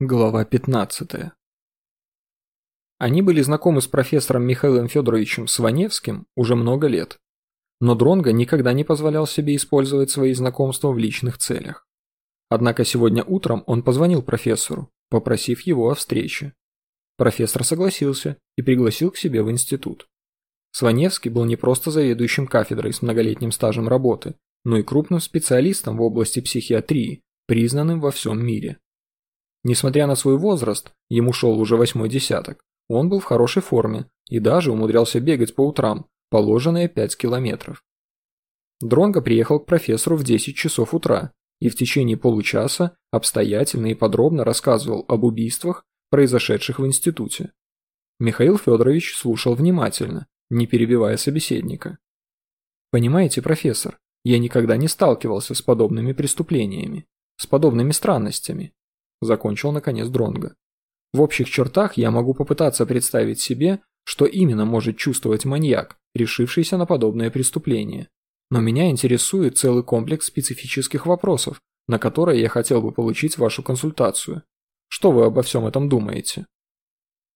Глава 15. Они были знакомы с профессором Михаилом Федоровичем Сваневским уже много лет, но Дронго никогда не позволял себе использовать свои знакомства в личных целях. Однако сегодня утром он позвонил профессору, попросив его о встрече. Профессор согласился и пригласил к себе в институт. Сваневский был не просто заведующим кафедрой с многолетним стажем работы, но и крупным специалистом в области психиатрии, признанным во всем мире. Несмотря на свой возраст, ему шел уже восьмой десяток, он был в хорошей форме и даже умудрялся бегать по утрам, положенные 5 километров. Дронго приехал к профессору в 10 часов утра и в течение получаса обстоятельно и подробно рассказывал об убийствах, произошедших в институте. Михаил Федорович слушал внимательно, не перебивая собеседника. «Понимаете, профессор, я никогда не сталкивался с подобными преступлениями, с подобными странностями закончил наконец Дронга. В общих чертах я могу попытаться представить себе, что именно может чувствовать маньяк, решившийся на подобное преступление. Но меня интересует целый комплекс специфических вопросов, на которые я хотел бы получить вашу консультацию. Что вы обо всем этом думаете?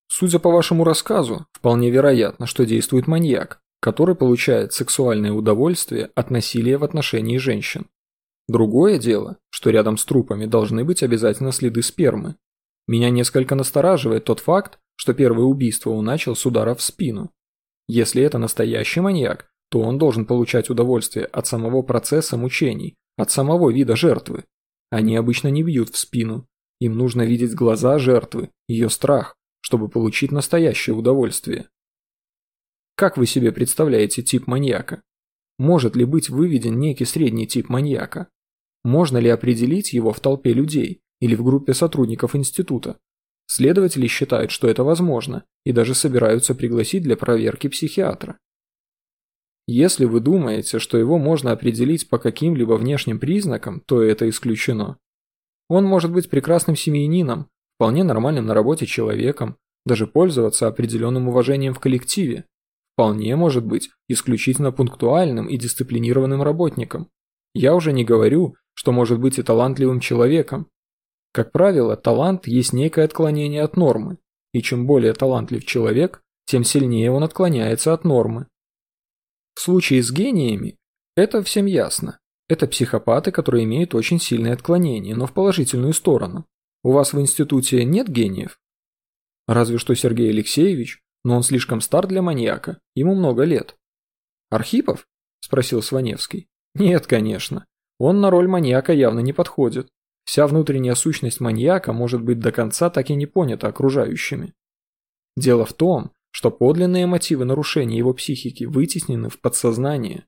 Судя по вашему рассказу, вполне вероятно, что действует маньяк, который получает сексуальное удовольствие от насилия в отношении женщин. Другое дело, что рядом с трупами должны быть обязательно следы спермы. Меня несколько настораживает тот факт, что первое убийство он начал с удара в спину. Если это настоящий маньяк, то он должен получать удовольствие от самого процесса мучений, от самого вида жертвы. Они обычно не бьют в спину. Им нужно видеть глаза жертвы, ее страх, чтобы получить настоящее удовольствие. Как вы себе представляете тип маньяка? Может ли быть выведен некий средний тип маньяка? Можно ли определить его в толпе людей или в группе сотрудников института? Следователи считают, что это возможно, и даже собираются пригласить для проверки психиатра. Если вы думаете, что его можно определить по каким-либо внешним признакам, то это исключено. Он может быть прекрасным семьянином, вполне нормальным на работе человеком, даже пользоваться определенным уважением в коллективе. Вполне может быть исключительно пунктуальным и дисциплинированным работником. Я уже не говорю, что может быть и талантливым человеком. Как правило, талант есть некое отклонение от нормы, и чем более талантлив человек, тем сильнее он отклоняется от нормы. В случае с гениями это всем ясно. Это психопаты, которые имеют очень сильные отклонения, но в положительную сторону. У вас в институте нет гениев? Разве что Сергей Алексеевич, но он слишком стар для маньяка, ему много лет. Архипов? Спросил Сваневский. Нет, конечно. Он на роль маньяка явно не подходит. Вся внутренняя сущность маньяка может быть до конца так и не понята окружающими. Дело в том, что подлинные мотивы нарушения его психики вытеснены в подсознание.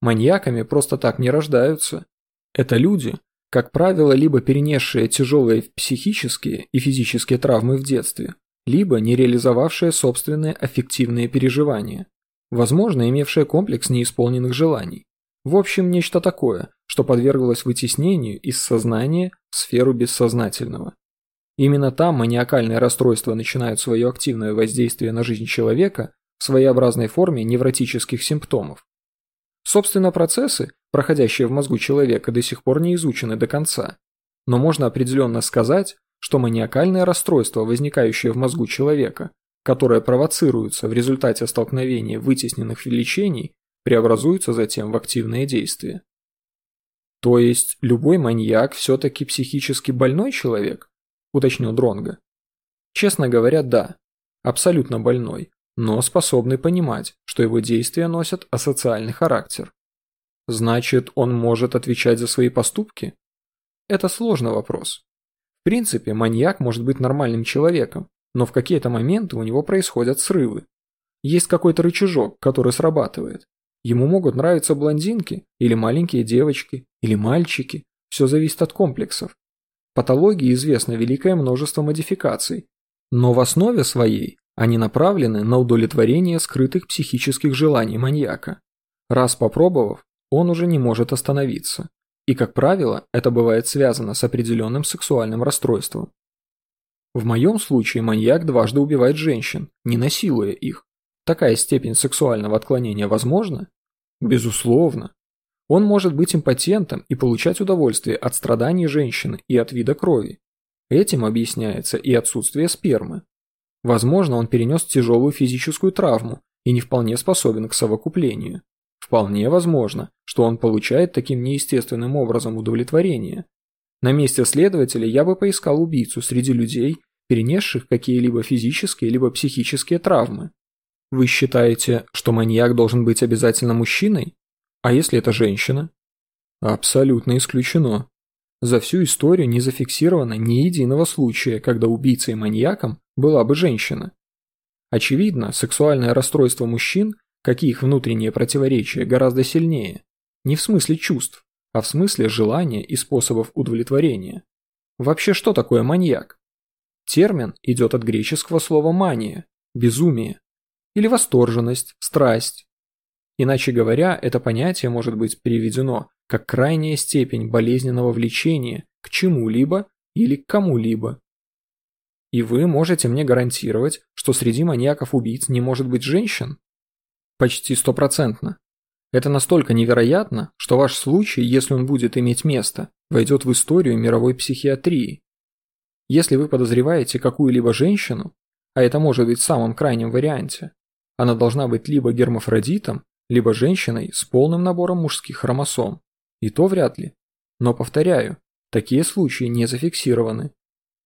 Маньяками просто так не рождаются. Это люди, как правило, либо перенесшие тяжелые психические и физические травмы в детстве, либо не реализовавшие собственные аффективные переживания, возможно, имевшие комплекс неисполненных желаний. В общем, нечто такое, что подверглось вытеснению из сознания в сферу бессознательного. Именно там маниакальные расстройства начинают свое активное воздействие на жизнь человека в своеобразной форме невротических симптомов. Собственно, процессы, проходящие в мозгу человека, до сих пор не изучены до конца. Но можно определенно сказать, что маниакальное расстройство, возникающее в мозгу человека, которое провоцируется в результате столкновения вытесненных влечений преобразуются затем в активные действия. То есть любой маньяк все-таки психически больной человек? Уточнил Дронга. Честно говоря, да. Абсолютно больной, но способный понимать, что его действия носят асоциальный характер. Значит, он может отвечать за свои поступки? Это сложный вопрос. В принципе, маньяк может быть нормальным человеком, но в какие-то моменты у него происходят срывы. Есть какой-то рычажок, который срабатывает, Ему могут нравиться блондинки, или маленькие девочки, или мальчики. Все зависит от комплексов. Патологии известно великое множество модификаций, но в основе своей они направлены на удовлетворение скрытых психических желаний маньяка. Раз попробовав, он уже не может остановиться. И, как правило, это бывает связано с определенным сексуальным расстройством. В моем случае маньяк дважды убивает женщин, не насилуя их. Такая степень сексуального отклонения возможна? Безусловно. Он может быть импотентом и получать удовольствие от страданий женщины и от вида крови. Этим объясняется и отсутствие спермы. Возможно, он перенес тяжелую физическую травму и не вполне способен к совокуплению. Вполне возможно, что он получает таким неестественным образом удовлетворение. На месте следователя я бы поискал убийцу среди людей, перенесших какие-либо физические либо психические травмы. Вы считаете, что маньяк должен быть обязательно мужчиной? А если это женщина? Абсолютно исключено. За всю историю не зафиксировано ни единого случая, когда убийцей и маньяком была бы женщина. Очевидно, сексуальное расстройство мужчин, как и их внутренние противоречия, гораздо сильнее. Не в смысле чувств, а в смысле желания и способов удовлетворения. Вообще что такое маньяк? Термин идет от греческого слова «мания» – безумие, или восторженность, страсть. Иначе говоря, это понятие может быть переведено как крайняя степень болезненного влечения к чему-либо или к кому-либо. И вы можете мне гарантировать, что среди маньяков-убийц не может быть женщин? Почти стопроцентно. Это настолько невероятно, что ваш случай, если он будет иметь место, войдет в историю мировой психиатрии. Если вы подозреваете какую-либо женщину, а это может быть в самом крайнем варианте, она должна быть либо гермафродитом, либо женщиной с полным набором мужских хромосом. И то вряд ли. Но повторяю, такие случаи не зафиксированы.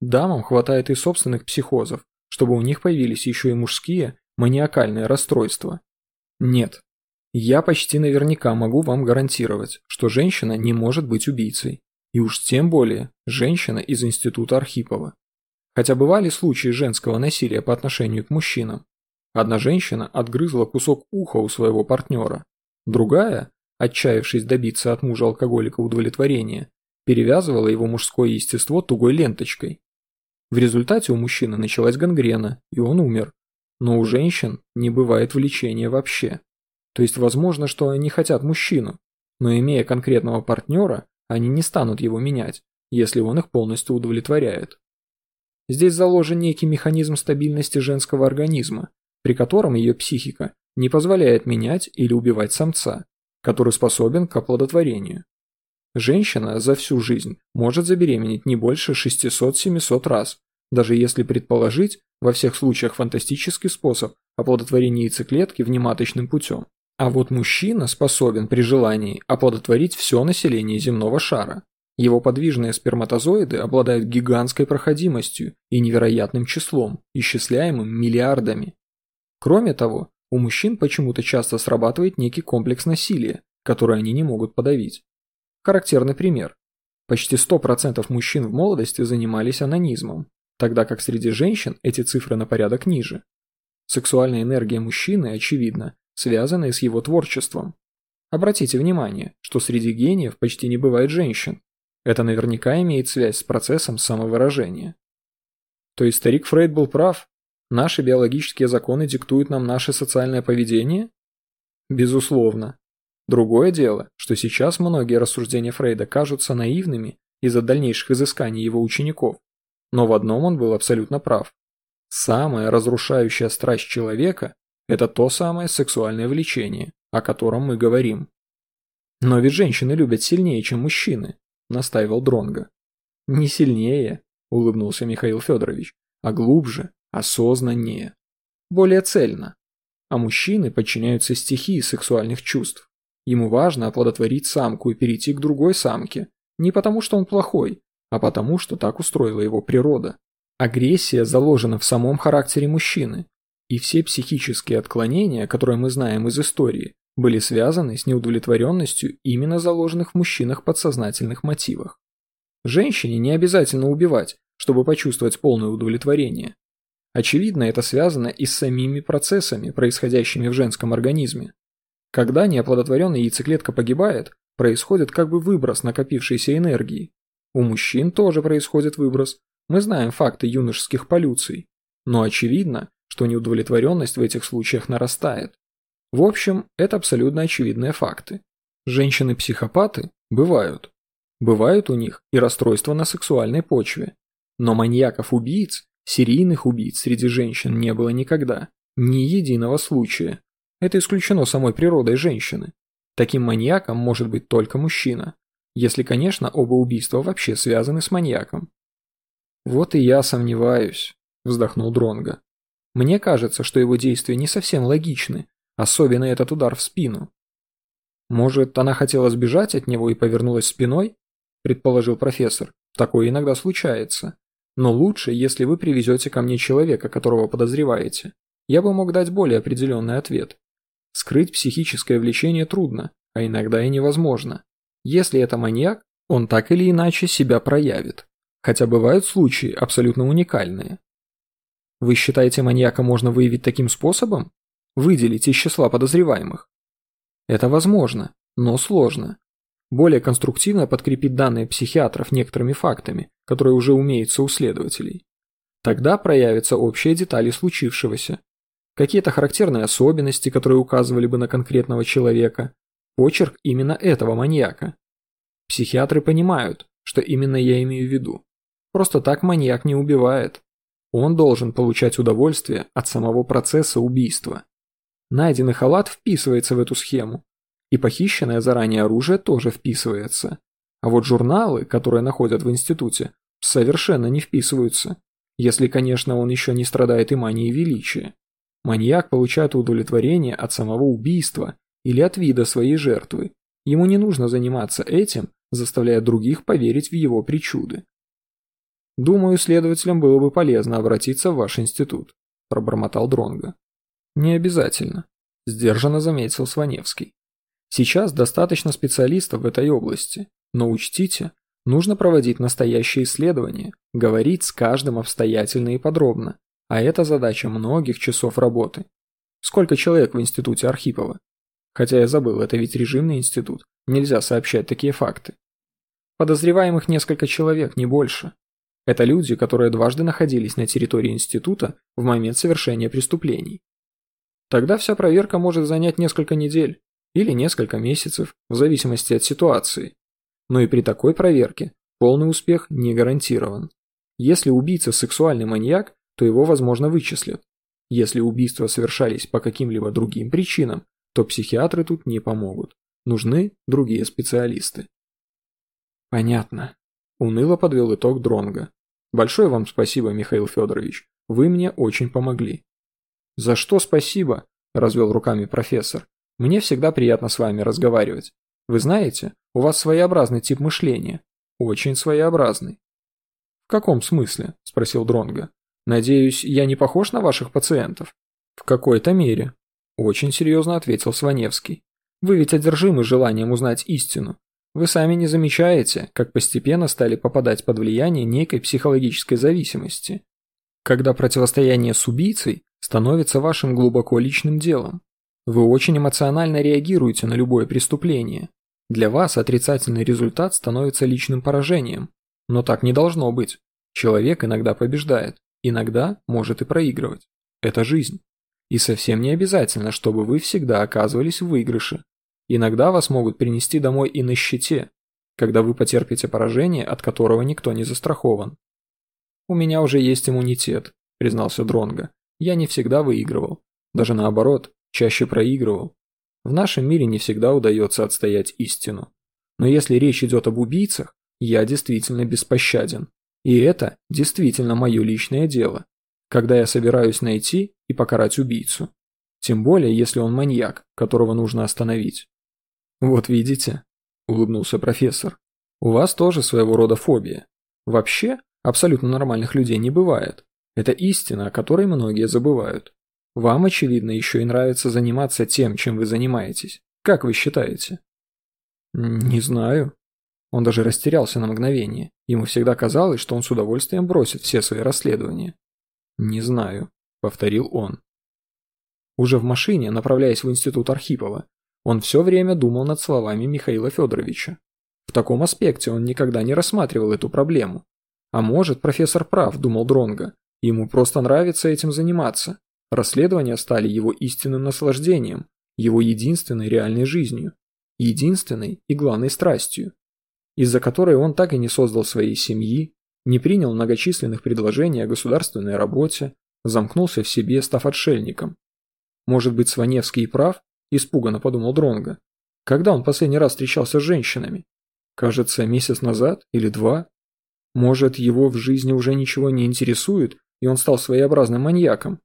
Дамам хватает и собственных психозов, чтобы у них появились еще и мужские маниакальные расстройства. Нет. Я почти наверняка могу вам гарантировать, что женщина не может быть убийцей. И уж тем более женщина из института Архипова. Хотя бывали случаи женского насилия по отношению к мужчинам. Одна женщина отгрызла кусок уха у своего партнера. Другая, отчаявшись добиться от мужа алкоголика удовлетворения, перевязывала его мужское естество тугой ленточкой. В результате у мужчины началась гангрена, и он умер. Но у женщин не бывает влечения вообще. То есть возможно, что они хотят мужчину, но имея конкретного партнера, они не станут его менять, если он их полностью удовлетворяет. Здесь заложен некий механизм стабильности женского организма, при котором ее психика не позволяет менять или убивать самца, который способен к оплодотворению. Женщина за всю жизнь может забеременеть не больше 600-700 раз, даже если предположить во всех случаях фантастический способ оплодотворения яйцеклетки внематочным путем. А вот мужчина способен при желании оплодотворить все население земного шара. Его подвижные сперматозоиды обладают гигантской проходимостью и невероятным числом, исчисляемым миллиардами. Кроме того, у мужчин почему-то часто срабатывает некий комплекс насилия, который они не могут подавить. Характерный пример. Почти 100% мужчин в молодости занимались анонизмом, тогда как среди женщин эти цифры на порядок ниже. Сексуальная энергия мужчины, очевидно, связана с его творчеством. Обратите внимание, что среди гениев почти не бывает женщин. Это наверняка имеет связь с процессом самовыражения. То есть старик Фрейд был прав, Наши биологические законы диктуют нам наше социальное поведение? Безусловно. Другое дело, что сейчас многие рассуждения Фрейда кажутся наивными из-за дальнейших изысканий его учеников. Но в одном он был абсолютно прав. Самая разрушающая страсть человека – это то самое сексуальное влечение, о котором мы говорим. Но ведь женщины любят сильнее, чем мужчины, настаивал Дронга. Не сильнее, улыбнулся Михаил Федорович, а глубже, осознаннее, более цельно. А мужчины подчиняются стихии сексуальных чувств. Ему важно оплодотворить самку и перейти к другой самке, не потому что он плохой, а потому что так устроила его природа. Агрессия заложена в самом характере мужчины, и все психические отклонения, которые мы знаем из истории, были связаны с неудовлетворенностью именно заложенных в мужчинах подсознательных мотивах. Женщине не обязательно убивать, чтобы почувствовать полное удовлетворение. Очевидно, это связано и с самими процессами, происходящими в женском организме. Когда неоплодотворенная яйцеклетка погибает, происходит как бы выброс накопившейся энергии. У мужчин тоже происходит выброс. Мы знаем факты юношеских полюций. Но очевидно, что неудовлетворенность в этих случаях нарастает. В общем, это абсолютно очевидные факты. Женщины-психопаты бывают. Бывают у них и расстройства на сексуальной почве. Но маньяков-убийц Серийных убийц среди женщин не было никогда. Ни единого случая. Это исключено самой природой женщины. Таким маньяком может быть только мужчина. Если, конечно, оба убийства вообще связаны с маньяком. Вот и я сомневаюсь, вздохнул Дронга. Мне кажется, что его действия не совсем логичны, особенно этот удар в спину. Может, она хотела сбежать от него и повернулась спиной? предположил профессор. Такое иногда случается. Но лучше, если вы привезете ко мне человека, которого подозреваете. Я бы мог дать более определенный ответ. Скрыть психическое влечение трудно, а иногда и невозможно. Если это маньяк, он так или иначе себя проявит. Хотя бывают случаи абсолютно уникальные. Вы считаете, маньяка можно выявить таким способом? Выделить из числа подозреваемых? Это возможно, но сложно. Более конструктивно подкрепить данные психиатров некоторыми фактами, которые уже умеются у следователей. Тогда проявятся общие детали случившегося. Какие-то характерные особенности, которые указывали бы на конкретного человека. Почерк именно этого маньяка. Психиатры понимают, что именно я имею в виду. Просто так маньяк не убивает. Он должен получать удовольствие от самого процесса убийства. Найденный халат вписывается в эту схему. И похищенное заранее оружие тоже вписывается. А вот журналы, которые находят в институте, совершенно не вписываются. Если, конечно, он еще не страдает и манией величия. Маньяк получает удовлетворение от самого убийства или от вида своей жертвы. Ему не нужно заниматься этим, заставляя других поверить в его причуды. Думаю, следователям было бы полезно обратиться в ваш институт, пробормотал Дронга. Не обязательно, сдержанно заметил Сваневский. Сейчас достаточно специалистов в этой области, но учтите, нужно проводить настоящие исследования, говорить с каждым обстоятельно и подробно, а это задача многих часов работы. Сколько человек в институте Архипова? Хотя я забыл, это ведь режимный институт, нельзя сообщать такие факты. Подозреваемых несколько человек, не больше. Это люди, которые дважды находились на территории института в момент совершения преступлений. Тогда вся проверка может занять несколько недель или несколько месяцев, в зависимости от ситуации. Но и при такой проверке полный успех не гарантирован. Если убийца сексуальный маньяк, то его, возможно, вычислят. Если убийства совершались по каким-либо другим причинам, то психиатры тут не помогут. Нужны другие специалисты. Понятно. Уныло подвел итог Дронга. Большое вам спасибо, Михаил Федорович. Вы мне очень помогли. За что спасибо? Развел руками профессор. Мне всегда приятно с вами разговаривать. Вы знаете, у вас своеобразный тип мышления. Очень своеобразный. В каком смысле? Спросил Дронга. Надеюсь, я не похож на ваших пациентов? В какой-то мере. Очень серьезно ответил Сваневский. Вы ведь одержимы желанием узнать истину. Вы сами не замечаете, как постепенно стали попадать под влияние некой психологической зависимости. Когда противостояние с убийцей становится вашим глубоко личным делом. Вы очень эмоционально реагируете на любое преступление. Для вас отрицательный результат становится личным поражением. Но так не должно быть. Человек иногда побеждает, иногда может и проигрывать. Это жизнь. И совсем не обязательно, чтобы вы всегда оказывались в выигрыше. Иногда вас могут принести домой и на щите, когда вы потерпите поражение, от которого никто не застрахован. У меня уже есть иммунитет, признался Дронга. Я не всегда выигрывал, даже наоборот, чаще проигрывал. В нашем мире не всегда удается отстоять истину. Но если речь идет об убийцах, я действительно беспощаден. И это действительно мое личное дело, когда я собираюсь найти и покарать убийцу. Тем более, если он маньяк, которого нужно остановить. «Вот видите», – улыбнулся профессор, – «у вас тоже своего рода фобия. Вообще, абсолютно нормальных людей не бывает. Это истина, о которой многие забывают. Вам, очевидно, еще и нравится заниматься тем, чем вы занимаетесь. Как вы считаете?» «Не знаю». Он даже растерялся на мгновение. Ему всегда казалось, что он с удовольствием бросит все свои расследования. «Не знаю», — повторил он. Уже в машине, направляясь в институт Архипова, он все время думал над словами Михаила Федоровича. В таком аспекте он никогда не рассматривал эту проблему. А может, профессор прав, думал Дронга. Ему просто нравится этим заниматься. Расследования стали его истинным наслаждением, его единственной реальной жизнью, единственной и главной страстью, из-за которой он так и не создал своей семьи, не принял многочисленных предложений о государственной работе, замкнулся в себе, став отшельником. Может быть, Сваневский прав, Испуганно подумал Дронга. Когда он последний раз встречался с женщинами? Кажется, месяц назад или два. Может, его в жизни уже ничего не интересует, и он стал своеобразным маньяком?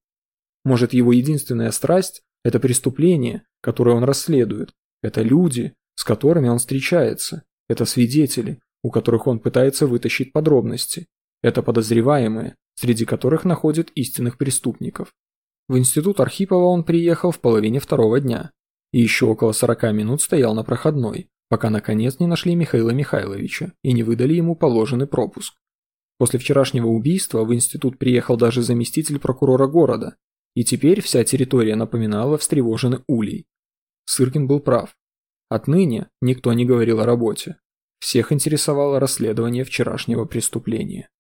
Может, его единственная страсть – это преступление, которое он расследует, это люди, с которыми он встречается, это свидетели, у которых он пытается вытащить подробности, это подозреваемые, среди которых находят истинных преступников. В институт Архипова он приехал в половине второго дня. И еще около 40 минут стоял на проходной, пока наконец не нашли Михаила Михайловича и не выдали ему положенный пропуск. После вчерашнего убийства в институт приехал даже заместитель прокурора города, и теперь вся территория напоминала встревоженный улей. Сыркин был прав. Отныне никто не говорил о работе. Всех интересовало расследование вчерашнего преступления.